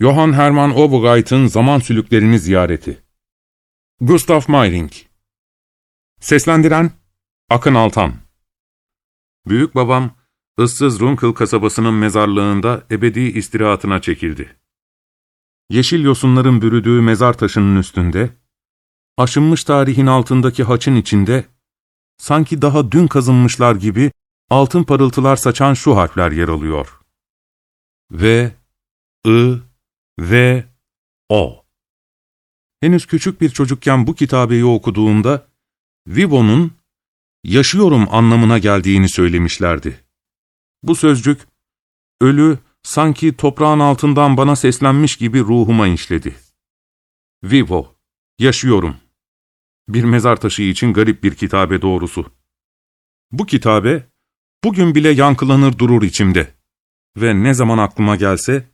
Johann Hermann Obergeit'in Zaman Sülüklerini Ziyareti Gustav Mayring Seslendiren Akın Altan Büyük babam, ıssız Runkel kasabasının mezarlığında ebedi istirahatına çekildi. Yeşil yosunların bürüdüğü mezar taşının üstünde, aşınmış tarihin altındaki haçın içinde, sanki daha dün kazınmışlar gibi altın parıltılar saçan şu harfler yer alıyor. V, I, ve O. Henüz küçük bir çocukken bu kitabeyi okuduğunda, Vivo'nun yaşıyorum anlamına geldiğini söylemişlerdi. Bu sözcük, ölü sanki toprağın altından bana seslenmiş gibi ruhuma işledi. Vivo, yaşıyorum. Bir mezar taşı için garip bir kitabe doğrusu. Bu kitabe, bugün bile yankılanır durur içimde. Ve ne zaman aklıma gelse,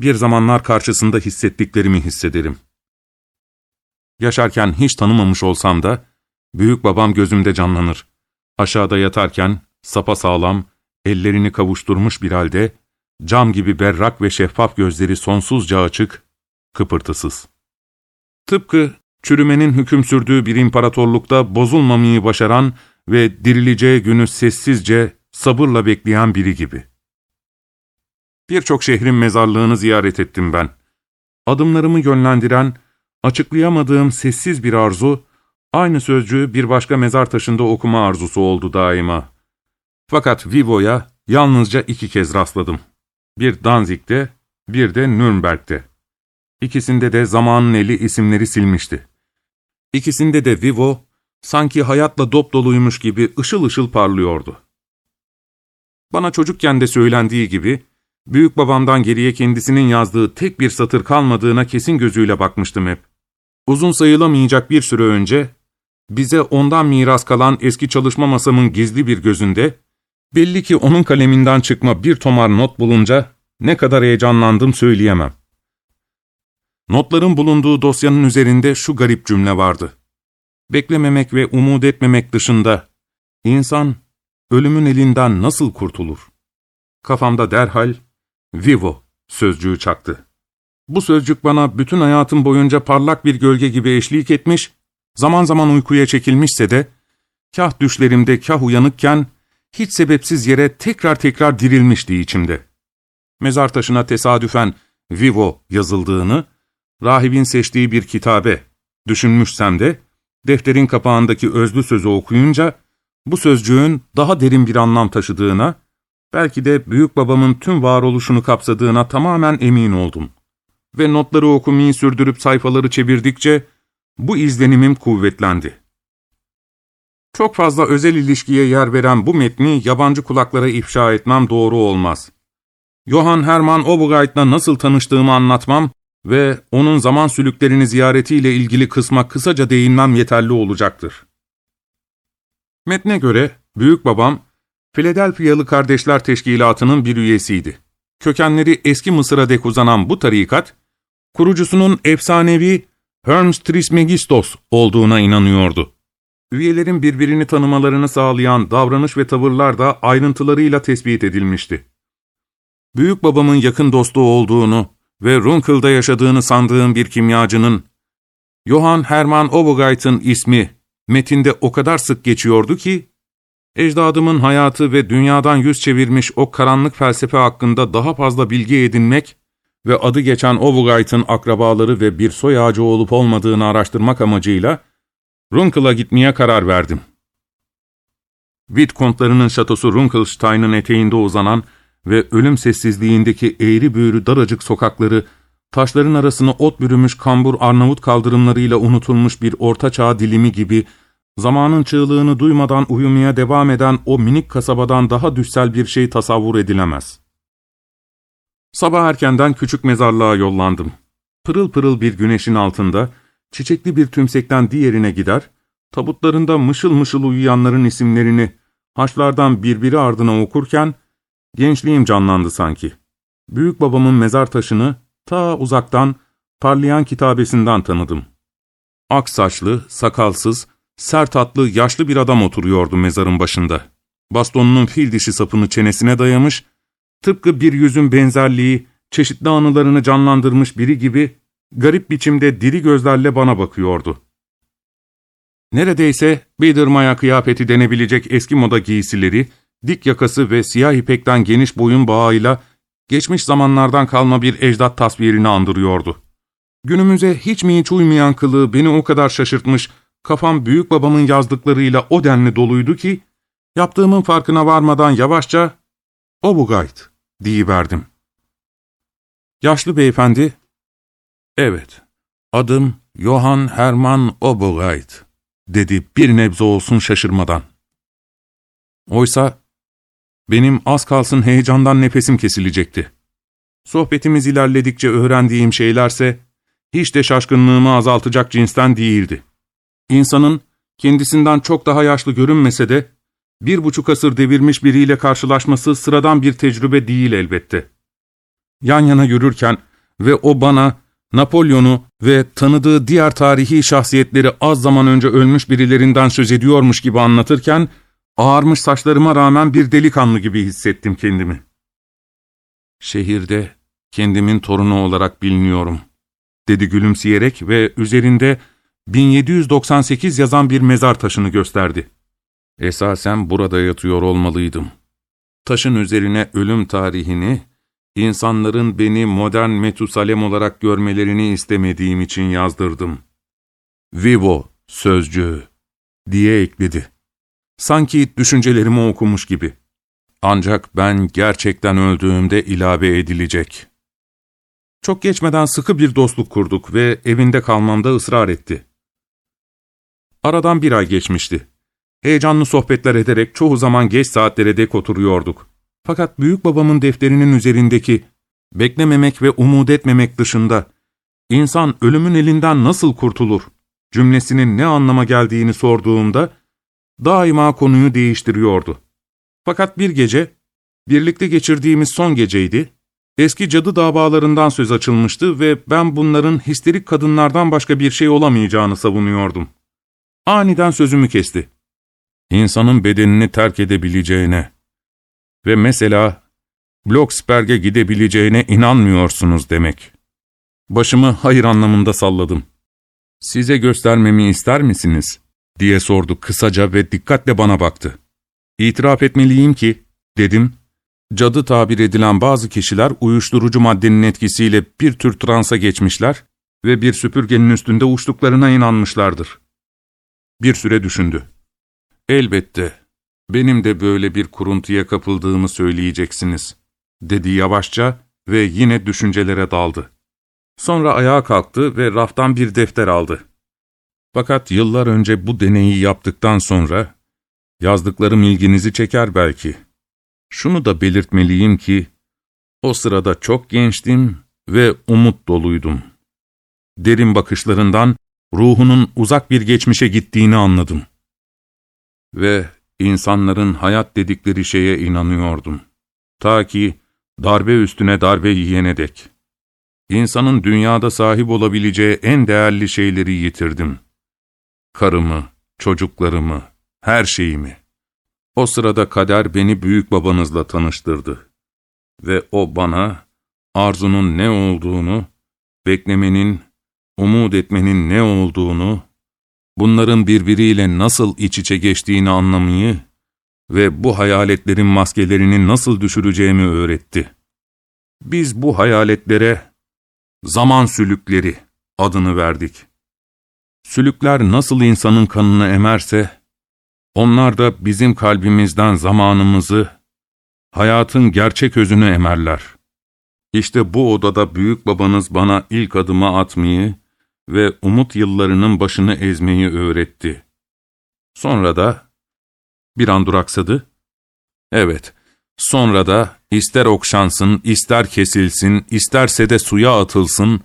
bir zamanlar karşısında hissettiklerimi hissederim. Yaşarken hiç tanımamış olsam da, büyük babam gözümde canlanır. Aşağıda yatarken, sapa sağlam, ellerini kavuşturmuş bir halde, cam gibi berrak ve şeffaf gözleri sonsuzca açık, kıpırtısız. Tıpkı çürümenin hüküm sürdüğü bir imparatorlukta bozulmamayı başaran ve dirileceği günü sessizce, sabırla bekleyen biri gibi. Birçok şehrin mezarlığını ziyaret ettim ben. Adımlarımı yönlendiren, açıklayamadığım sessiz bir arzu, aynı sözcüğü bir başka mezar taşında okuma arzusu oldu daima. Fakat Vivo'ya yalnızca iki kez rastladım. Bir Danzig'de, bir de Nürnberg'de. İkisinde de zamanın eli isimleri silmişti. İkisinde de Vivo, sanki hayatla dop doluymuş gibi ışıl ışıl parlıyordu. Bana çocukken de söylendiği gibi, Büyük babamdan geriye kendisinin yazdığı tek bir satır kalmadığına kesin gözüyle bakmıştım hep. Uzun sayılamayacak bir süre önce, bize ondan miras kalan eski çalışma masamın gizli bir gözünde, belli ki onun kaleminden çıkma bir tomar not bulunca ne kadar heyecanlandım söyleyemem. Notların bulunduğu dosyanın üzerinde şu garip cümle vardı. Beklememek ve umut etmemek dışında, insan ölümün elinden nasıl kurtulur? Kafamda derhal Vivo sözcüğü çaktı. Bu sözcük bana bütün hayatım boyunca parlak bir gölge gibi eşlik etmiş, zaman zaman uykuya çekilmişse de, kah düşlerimde kah uyanıkken, hiç sebepsiz yere tekrar tekrar dirilmişti içimde. Mezar taşına tesadüfen Vivo yazıldığını, rahibin seçtiği bir kitabe düşünmüşsem de, defterin kapağındaki özlü sözü okuyunca, bu sözcüğün daha derin bir anlam taşıdığına, Belki de büyük babamın tüm varoluşunu kapsadığına tamamen emin oldum. Ve notları okumayı sürdürüp sayfaları çevirdikçe bu izlenimim kuvvetlendi. Çok fazla özel ilişkiye yer veren bu metni yabancı kulaklara ifşa etmem doğru olmaz. Johann Hermann Obergeit'la nasıl tanıştığımı anlatmam ve onun zaman sülüklerini ziyaretiyle ilgili kısma kısaca değinmem yeterli olacaktır. Metne göre büyük babam Philadelphia'lı Kardeşler Teşkilatı'nın bir üyesiydi. Kökenleri eski Mısır'a dek uzanan bu tarikat, kurucusunun efsanevi Hermes Trismegistos olduğuna inanıyordu. Üyelerin birbirini tanımalarını sağlayan davranış ve tavırlar da ayrıntılarıyla tespit edilmişti. Büyük babamın yakın dostu olduğunu ve Runkel'da yaşadığını sandığım bir kimyacının, Johann Hermann Obergeit'in ismi metinde o kadar sık geçiyordu ki, Ecdadımın hayatı ve dünyadan yüz çevirmiş o karanlık felsefe hakkında daha fazla bilgi edinmek ve adı geçen Ovugayt'ın akrabaları ve bir soy ağacı olup olmadığını araştırmak amacıyla Runkel'a gitmeye karar verdim. Wittkontlarının şatosu Runkelstein'ın eteğinde uzanan ve ölüm sessizliğindeki eğri büğrü daracık sokakları, taşların arasını ot bürümüş kambur Arnavut kaldırımlarıyla unutulmuş bir ortaçağ dilimi gibi Zamanın çığlığını duymadan uyumaya devam eden o minik kasabadan daha düşsel bir şey tasavvur edilemez. Sabah erkenden küçük mezarlığa yollandım. Pırıl pırıl bir güneşin altında, çiçekli bir tümsekten diğerine gider, tabutlarında mışıl mışıl uyuyanların isimlerini haçlardan birbiri ardına okurken, gençliğim canlandı sanki. Büyük babamın mezar taşını ta uzaktan parlayan kitabesinden tanıdım. Ak saçlı, sakalsız, Sert atlı, yaşlı bir adam oturuyordu mezarın başında. Bastonunun fil dişi sapını çenesine dayamış, tıpkı bir yüzün benzerliği çeşitli anılarını canlandırmış biri gibi garip biçimde diri gözlerle bana bakıyordu. Neredeyse Biedermeier kıyafeti denebilecek eski moda giysileri, dik yakası ve siyah ipekten geniş boyun bağıyla geçmiş zamanlardan kalma bir ecdat tasvirini andırıyordu. Günümüze hiç mi hiç uymayan kılığı beni o kadar şaşırtmış, kafam büyük babamın yazdıklarıyla o denli doluydu ki, yaptığımın farkına varmadan yavaşça ''Obugayt'' diyiverdim. Yaşlı beyefendi, ''Evet, adım Johann Hermann Obugayt'' dedi bir nebze olsun şaşırmadan. Oysa benim az kalsın heyecandan nefesim kesilecekti. Sohbetimiz ilerledikçe öğrendiğim şeylerse hiç de şaşkınlığımı azaltacak cinsten değildi. İnsanın kendisinden çok daha yaşlı görünmese de bir buçuk asır devirmiş biriyle karşılaşması sıradan bir tecrübe değil elbette. Yan yana yürürken ve o bana Napolyon'u ve tanıdığı diğer tarihi şahsiyetleri az zaman önce ölmüş birilerinden söz ediyormuş gibi anlatırken, ağarmış saçlarıma rağmen bir delikanlı gibi hissettim kendimi. Şehirde kendimin torunu olarak biliniyorum, dedi gülümseyerek ve üzerinde 1798 yazan bir mezar taşını gösterdi. Esasen burada yatıyor olmalıydım. Taşın üzerine ölüm tarihini, insanların beni modern Metusalem olarak görmelerini istemediğim için yazdırdım. Vivo sözcüğü diye ekledi. Sanki düşüncelerimi okumuş gibi. Ancak ben gerçekten öldüğümde ilave edilecek. Çok geçmeden sıkı bir dostluk kurduk ve evinde kalmamda ısrar etti. Aradan bir ay geçmişti. Heyecanlı sohbetler ederek çoğu zaman geç saatlere dek oturuyorduk. Fakat büyük babamın defterinin üzerindeki beklememek ve umut etmemek dışında insan ölümün elinden nasıl kurtulur cümlesinin ne anlama geldiğini sorduğumda daima konuyu değiştiriyordu. Fakat bir gece, birlikte geçirdiğimiz son geceydi, eski cadı davalarından söz açılmıştı ve ben bunların histerik kadınlardan başka bir şey olamayacağını savunuyordum. Aniden sözümü kesti. İnsanın bedenini terk edebileceğine ve mesela Blocksberg'e gidebileceğine inanmıyorsunuz demek. Başımı hayır anlamında salladım. Size göstermemi ister misiniz? diye sordu kısaca ve dikkatle bana baktı. İtiraf etmeliyim ki, dedim, cadı tabir edilen bazı kişiler uyuşturucu maddenin etkisiyle bir tür transa geçmişler ve bir süpürgenin üstünde uçtuklarına inanmışlardır. Bir süre düşündü. Elbette, benim de böyle bir kuruntuya kapıldığımı söyleyeceksiniz, dedi yavaşça ve yine düşüncelere daldı. Sonra ayağa kalktı ve raftan bir defter aldı. Fakat yıllar önce bu deneyi yaptıktan sonra, yazdıklarım ilginizi çeker belki. Şunu da belirtmeliyim ki, o sırada çok gençtim ve umut doluydum. Derin bakışlarından ruhunun uzak bir geçmişe gittiğini anladım. Ve insanların hayat dedikleri şeye inanıyordum. Ta ki darbe üstüne darbe yiyene dek. İnsanın dünyada sahip olabileceği en değerli şeyleri yitirdim. Karımı, çocuklarımı, her şeyimi. O sırada kader beni büyük babanızla tanıştırdı. Ve o bana arzunun ne olduğunu, beklemenin, umut etmenin ne olduğunu, bunların birbiriyle nasıl iç içe geçtiğini anlamayı ve bu hayaletlerin maskelerini nasıl düşüreceğimi öğretti. Biz bu hayaletlere zaman sülükleri adını verdik. Sülükler nasıl insanın kanını emerse, onlar da bizim kalbimizden zamanımızı, hayatın gerçek özünü emerler. İşte bu odada büyük babanız bana ilk adımı atmayı ve umut yıllarının başını ezmeyi öğretti. Sonra da, bir an duraksadı, evet, sonra da ister okşansın, ister kesilsin, isterse de suya atılsın,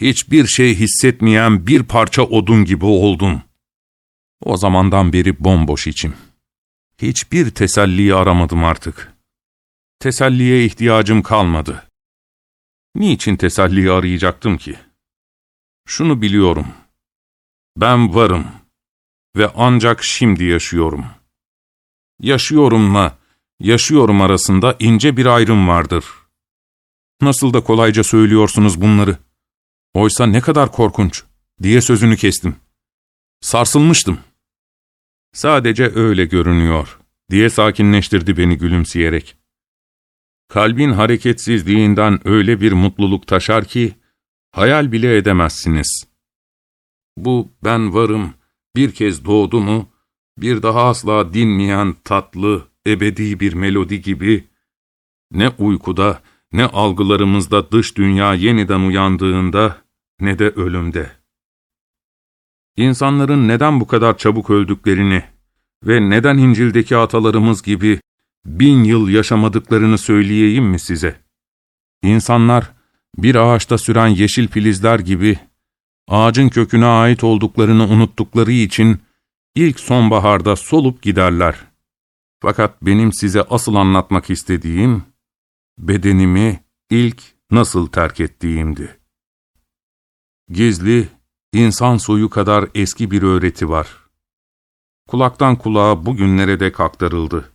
hiçbir şey hissetmeyen bir parça odun gibi oldum. O zamandan beri bomboş içim. Hiçbir teselliyi aramadım artık. Teselliye ihtiyacım kalmadı. Niçin teselliyi arayacaktım ki? Şunu biliyorum. Ben varım ve ancak şimdi yaşıyorum. Yaşıyorumla yaşıyorum arasında ince bir ayrım vardır. Nasıl da kolayca söylüyorsunuz bunları. Oysa ne kadar korkunç, diye sözünü kestim. Sarsılmıştım. Sadece öyle görünüyor, diye sakinleştirdi beni gülümseyerek. Kalbin hareketsizliğinden öyle bir mutluluk taşar ki, hayal bile edemezsiniz. Bu ben varım, bir kez doğdu mu, bir daha asla dinmeyen tatlı, ebedi bir melodi gibi, ne uykuda, ne algılarımızda dış dünya yeniden uyandığında, ne de ölümde. İnsanların neden bu kadar çabuk öldüklerini ve neden İncil'deki atalarımız gibi bin yıl yaşamadıklarını söyleyeyim mi size? İnsanlar, bir ağaçta süren yeşil filizler gibi, ağacın köküne ait olduklarını unuttukları için, ilk sonbaharda solup giderler. Fakat benim size asıl anlatmak istediğim, bedenimi ilk nasıl terk ettiğimdi. Gizli, insan soyu kadar eski bir öğreti var. Kulaktan kulağa bugünlere dek aktarıldı.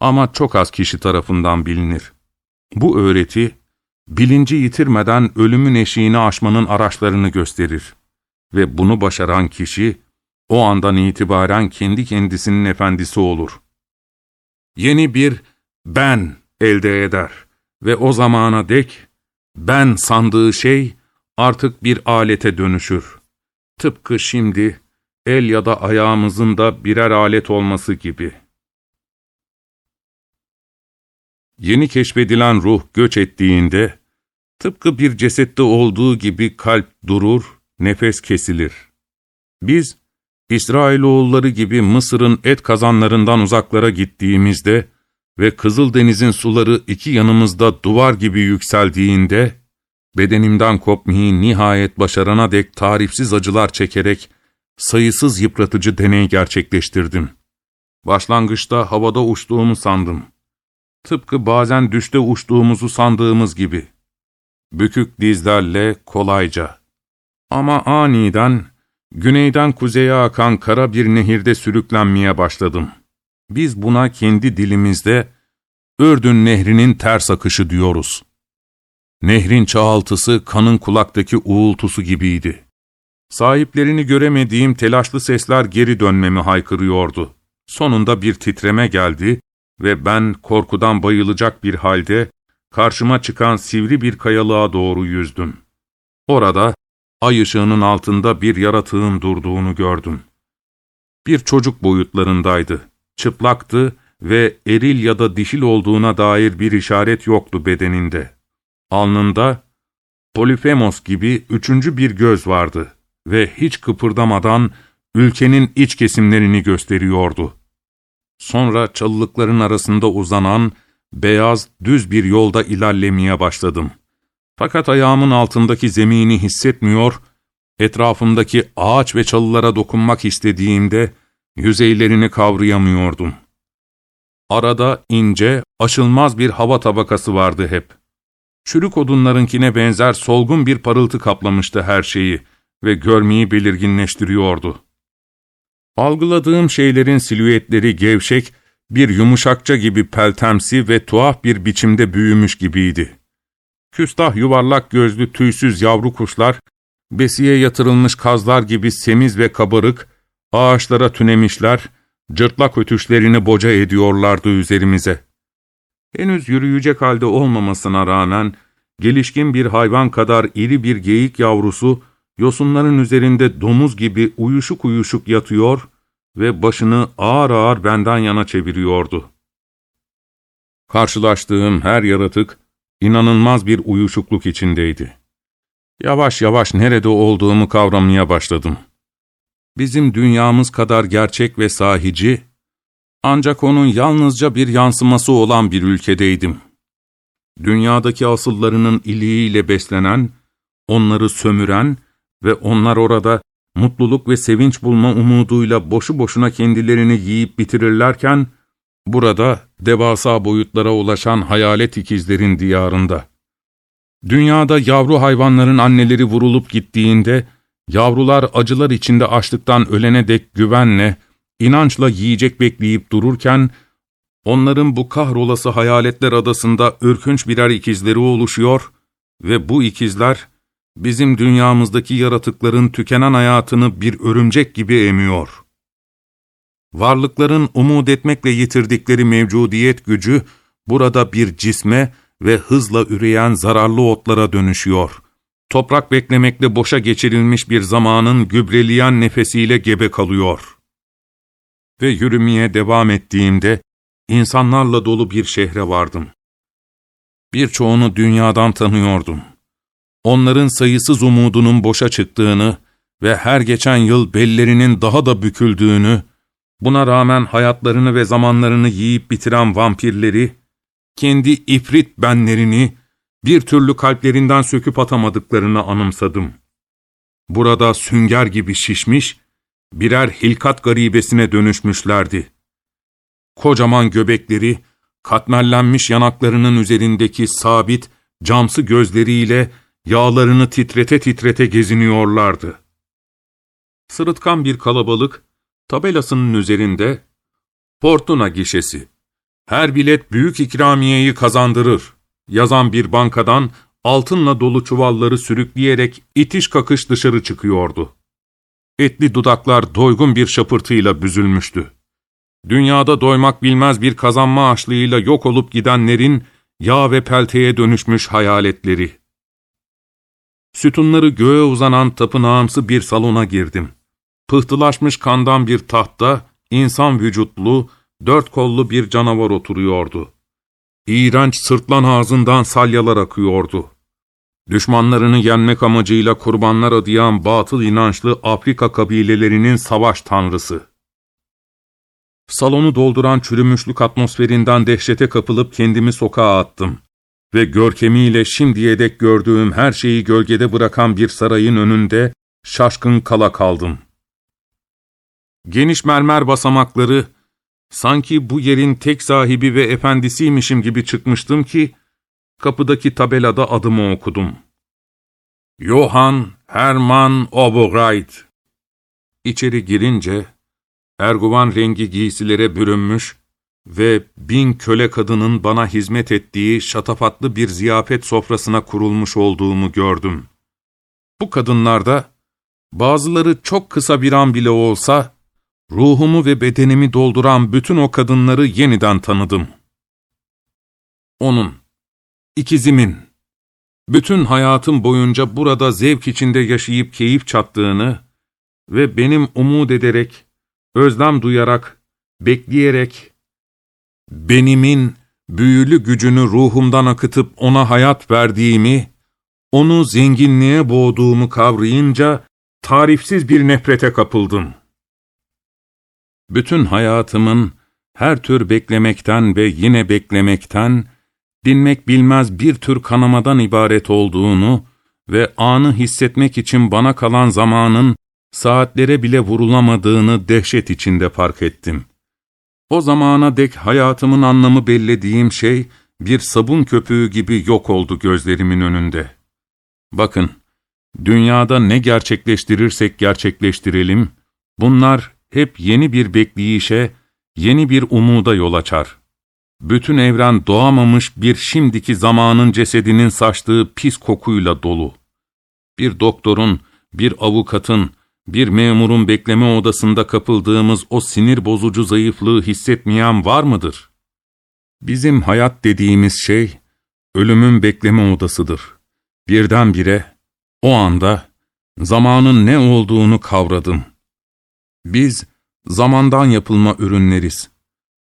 Ama çok az kişi tarafından bilinir. Bu öğreti, bilinci yitirmeden ölümün eşiğini aşmanın araçlarını gösterir. Ve bunu başaran kişi, o andan itibaren kendi kendisinin efendisi olur. Yeni bir ben elde eder ve o zamana dek ben sandığı şey artık bir alete dönüşür. Tıpkı şimdi el ya da ayağımızın da birer alet olması gibi. Yeni keşfedilen ruh göç ettiğinde, tıpkı bir cesette olduğu gibi kalp durur, nefes kesilir. Biz, İsrailoğulları gibi Mısır'ın et kazanlarından uzaklara gittiğimizde ve Kızıldeniz'in suları iki yanımızda duvar gibi yükseldiğinde, bedenimden kopmayı nihayet başarana dek tarifsiz acılar çekerek sayısız yıpratıcı deney gerçekleştirdim. Başlangıçta havada uçtuğumu sandım. Tıpkı bazen düşte uçtuğumuzu sandığımız gibi. Bükük dizlerle kolayca. Ama aniden güneyden kuzeye akan kara bir nehirde sürüklenmeye başladım. Biz buna kendi dilimizde Ürdün Nehri'nin ters akışı diyoruz. Nehrin çağaltısı kanın kulaktaki uğultusu gibiydi. Sahiplerini göremediğim telaşlı sesler geri dönmemi haykırıyordu. Sonunda bir titreme geldi ve ben korkudan bayılacak bir halde karşıma çıkan sivri bir kayalığa doğru yüzdüm. Orada ay ışığının altında bir yaratığın durduğunu gördüm. Bir çocuk boyutlarındaydı, çıplaktı ve eril ya da dişil olduğuna dair bir işaret yoktu bedeninde. Alnında Polifemos gibi üçüncü bir göz vardı ve hiç kıpırdamadan ülkenin iç kesimlerini gösteriyordu. Sonra çalılıkların arasında uzanan beyaz düz bir yolda ilerlemeye başladım. Fakat ayağımın altındaki zemini hissetmiyor, etrafımdaki ağaç ve çalılara dokunmak istediğimde yüzeylerini kavrayamıyordum. Arada ince, aşılmaz bir hava tabakası vardı hep. Çürük odunlarınkine benzer solgun bir parıltı kaplamıştı her şeyi ve görmeyi belirginleştiriyordu. Algıladığım şeylerin silüetleri gevşek, bir yumuşakça gibi peltemsi ve tuhaf bir biçimde büyümüş gibiydi. Küstah yuvarlak gözlü tüysüz yavru kuşlar, besiye yatırılmış kazlar gibi semiz ve kabarık, ağaçlara tünemişler, cırtlak ötüşlerini boca ediyorlardı üzerimize. Henüz yürüyecek halde olmamasına rağmen, gelişkin bir hayvan kadar iri bir geyik yavrusu, yosunların üzerinde domuz gibi uyuşuk uyuşuk yatıyor ve başını ağır ağır benden yana çeviriyordu. Karşılaştığım her yaratık, inanılmaz bir uyuşukluk içindeydi. Yavaş yavaş nerede olduğumu kavramaya başladım. Bizim dünyamız kadar gerçek ve sahici, ancak onun yalnızca bir yansıması olan bir ülkedeydim. Dünyadaki asıllarının iliğiyle beslenen, onları sömüren ve onlar orada mutluluk ve sevinç bulma umuduyla boşu boşuna kendilerini yiyip bitirirlerken, burada devasa boyutlara ulaşan hayalet ikizlerin diyarında. Dünyada yavru hayvanların anneleri vurulup gittiğinde, yavrular acılar içinde açlıktan ölene dek güvenle, inançla yiyecek bekleyip dururken, onların bu kahrolası hayaletler adasında ürkünç birer ikizleri oluşuyor Ve bu ikizler, bizim dünyamızdaki yaratıkların tükenen hayatını bir örümcek gibi emiyor. Varlıkların umut etmekle yitirdikleri mevcudiyet gücü, burada bir cisme ve hızla üreyen zararlı otlara dönüşüyor. Toprak beklemekle boşa geçirilmiş bir zamanın gübreleyen nefesiyle gebe kalıyor. Ve yürümeye devam ettiğimde, insanlarla dolu bir şehre vardım. Birçoğunu dünyadan tanıyordum. Onların sayısız umudunun boşa çıktığını ve her geçen yıl bellerinin daha da büküldüğünü, buna rağmen hayatlarını ve zamanlarını yiyip bitiren vampirleri, kendi ifrit benlerini bir türlü kalplerinden söküp atamadıklarını anımsadım. Burada sünger gibi şişmiş, birer hilkat garibesine dönüşmüşlerdi. Kocaman göbekleri, katmerlenmiş yanaklarının üzerindeki sabit, camsı gözleriyle yağlarını titrete titrete geziniyorlardı. Sırıtkan bir kalabalık, tabelasının üzerinde, Fortuna gişesi, her bilet büyük ikramiyeyi kazandırır, yazan bir bankadan altınla dolu çuvalları sürükleyerek itiş kakış dışarı çıkıyordu. Etli dudaklar doygun bir şapırtıyla büzülmüştü. Dünyada doymak bilmez bir kazanma açlığıyla yok olup gidenlerin yağ ve pelteye dönüşmüş hayaletleri. Sütunları göğe uzanan tapınağımsı bir salona girdim. Pıhtılaşmış kandan bir tahta, insan vücutlu, dört kollu bir canavar oturuyordu. İğrenç sırtlan ağzından salyalar akıyordu. Düşmanlarını yenmek amacıyla kurbanlar adayan batıl inançlı Afrika kabilelerinin savaş tanrısı. Salonu dolduran çürümüşlük atmosferinden dehşete kapılıp kendimi sokağa attım ve görkemiyle şimdiye dek gördüğüm her şeyi gölgede bırakan bir sarayın önünde şaşkın kala kaldım. Geniş mermer basamakları, sanki bu yerin tek sahibi ve efendisiymişim gibi çıkmıştım ki, kapıdaki tabelada adımı okudum. Johann Hermann Oberreit. İçeri girince, erguvan rengi giysilere bürünmüş ve bin köle kadının bana hizmet ettiği şatafatlı bir ziyafet sofrasına kurulmuş olduğumu gördüm. Bu kadınlarda, bazıları çok kısa bir an bile olsa, ruhumu ve bedenimi dolduran bütün o kadınları yeniden tanıdım. Onun, ikizimin, bütün hayatım boyunca burada zevk içinde yaşayıp keyif çattığını ve benim umut ederek, özlem duyarak, bekleyerek, benimin büyülü gücünü ruhumdan akıtıp ona hayat verdiğimi, onu zenginliğe boğduğumu kavrayınca, tarifsiz bir nefrete kapıldım. Bütün hayatımın, her tür beklemekten ve yine beklemekten, dinmek bilmez bir tür kanamadan ibaret olduğunu ve anı hissetmek için bana kalan zamanın saatlere bile vurulamadığını dehşet içinde fark ettim. O zamana dek hayatımın anlamı bellediğim şey, bir sabun köpüğü gibi yok oldu gözlerimin önünde. Bakın, dünyada ne gerçekleştirirsek gerçekleştirelim, bunlar hep yeni bir bekleyişe, yeni bir umuda yol açar. Bütün evren doğamamış bir şimdiki zamanın cesedinin saçtığı pis kokuyla dolu. Bir doktorun, bir avukatın, bir memurun bekleme odasında kapıldığımız o sinir bozucu zayıflığı hissetmeyen var mıdır? Bizim hayat dediğimiz şey, ölümün bekleme odasıdır. Birdenbire, o anda, zamanın ne olduğunu kavradım. Biz, zamandan yapılma ürünleriz.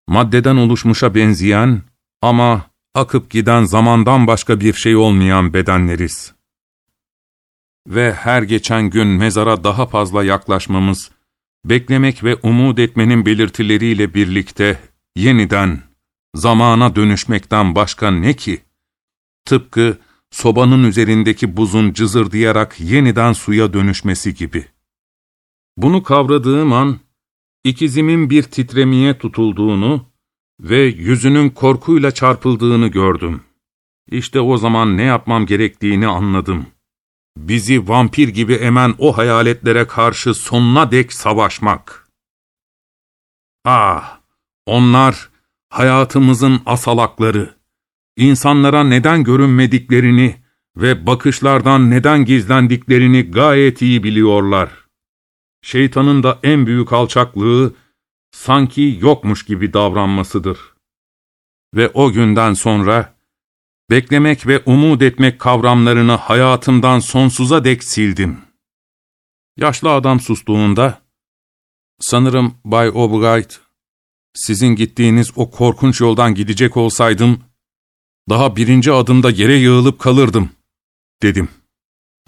Maddeden oluşmuşa benzeyen ama akıp giden zamandan başka bir şey olmayan bedenleriz.'' Ve her geçen gün mezara daha fazla yaklaşmamız, beklemek ve umut etmenin belirtileriyle birlikte yeniden zamana dönüşmekten başka ne ki? Tıpkı sobanın üzerindeki buzun cızırdayarak yeniden suya dönüşmesi gibi. Bunu kavradığım an, ikizimin bir titremeye tutulduğunu ve yüzünün korkuyla çarpıldığını gördüm. İşte o zaman ne yapmam gerektiğini anladım.'' Bizi vampir gibi emen o hayaletlere karşı sonuna dek savaşmak. Ah, onlar hayatımızın asalakları, insanlara neden görünmediklerini ve bakışlardan neden gizlendiklerini gayet iyi biliyorlar. Şeytanın da en büyük alçaklığı, sanki yokmuş gibi davranmasıdır. Ve o günden sonra, beklemek ve umut etmek kavramlarını hayatımdan sonsuza dek sildim. Yaşlı adam sustuğunda, sanırım Bay Albright, sizin gittiğiniz o korkunç yoldan gidecek olsaydım, daha birinci adımda yere yığılıp kalırdım, dedim.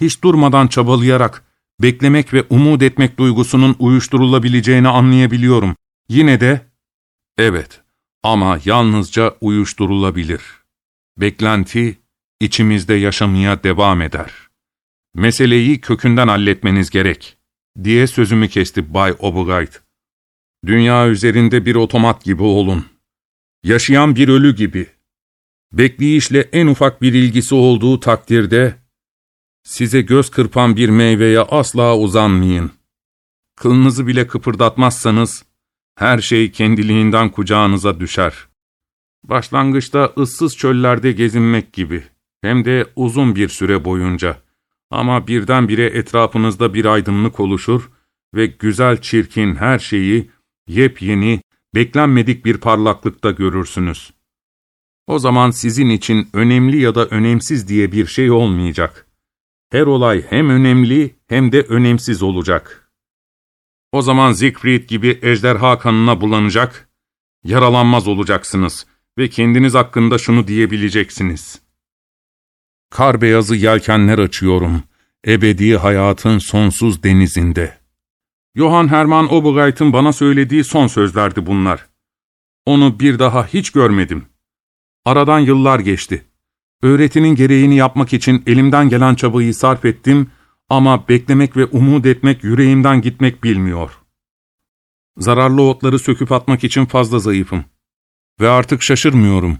Hiç durmadan çabalayarak, beklemek ve umut etmek duygusunun uyuşturulabileceğini anlayabiliyorum. Yine de, evet ama yalnızca uyuşturulabilir. Beklenti, içimizde yaşamaya devam eder. Meseleyi kökünden halletmeniz gerek, diye sözümü kesti Bay Obergeit. Dünya üzerinde bir otomat gibi olun. Yaşayan bir ölü gibi. Bekleyişle en ufak bir ilgisi olduğu takdirde, size göz kırpan bir meyveye asla uzanmayın. Kılınızı bile kıpırdatmazsanız, her şey kendiliğinden kucağınıza düşer. Başlangıçta ıssız çöllerde gezinmek gibi, hem de uzun bir süre boyunca. Ama birdenbire etrafınızda bir aydınlık oluşur ve güzel çirkin her şeyi yepyeni, beklenmedik bir parlaklıkta görürsünüz. O zaman sizin için önemli ya da önemsiz diye bir şey olmayacak. Her olay hem önemli hem de önemsiz olacak. O zaman Siegfried gibi ejderha kanına bulanacak, yaralanmaz olacaksınız ve kendiniz hakkında şunu diyebileceksiniz. Kar beyazı yelkenler açıyorum, ebedi hayatın sonsuz denizinde. Johann Hermann Obergeit'in bana söylediği son sözlerdi bunlar. Onu bir daha hiç görmedim. Aradan yıllar geçti. Öğretinin gereğini yapmak için elimden gelen çabayı sarf ettim ama beklemek ve umut etmek yüreğimden gitmek bilmiyor. Zararlı otları söküp atmak için fazla zayıfım. Ve artık şaşırmıyorum.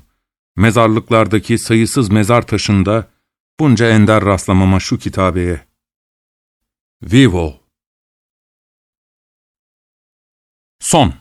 Mezarlıklardaki sayısız mezar taşında bunca ender rastlamama şu kitabeye. Vivo Son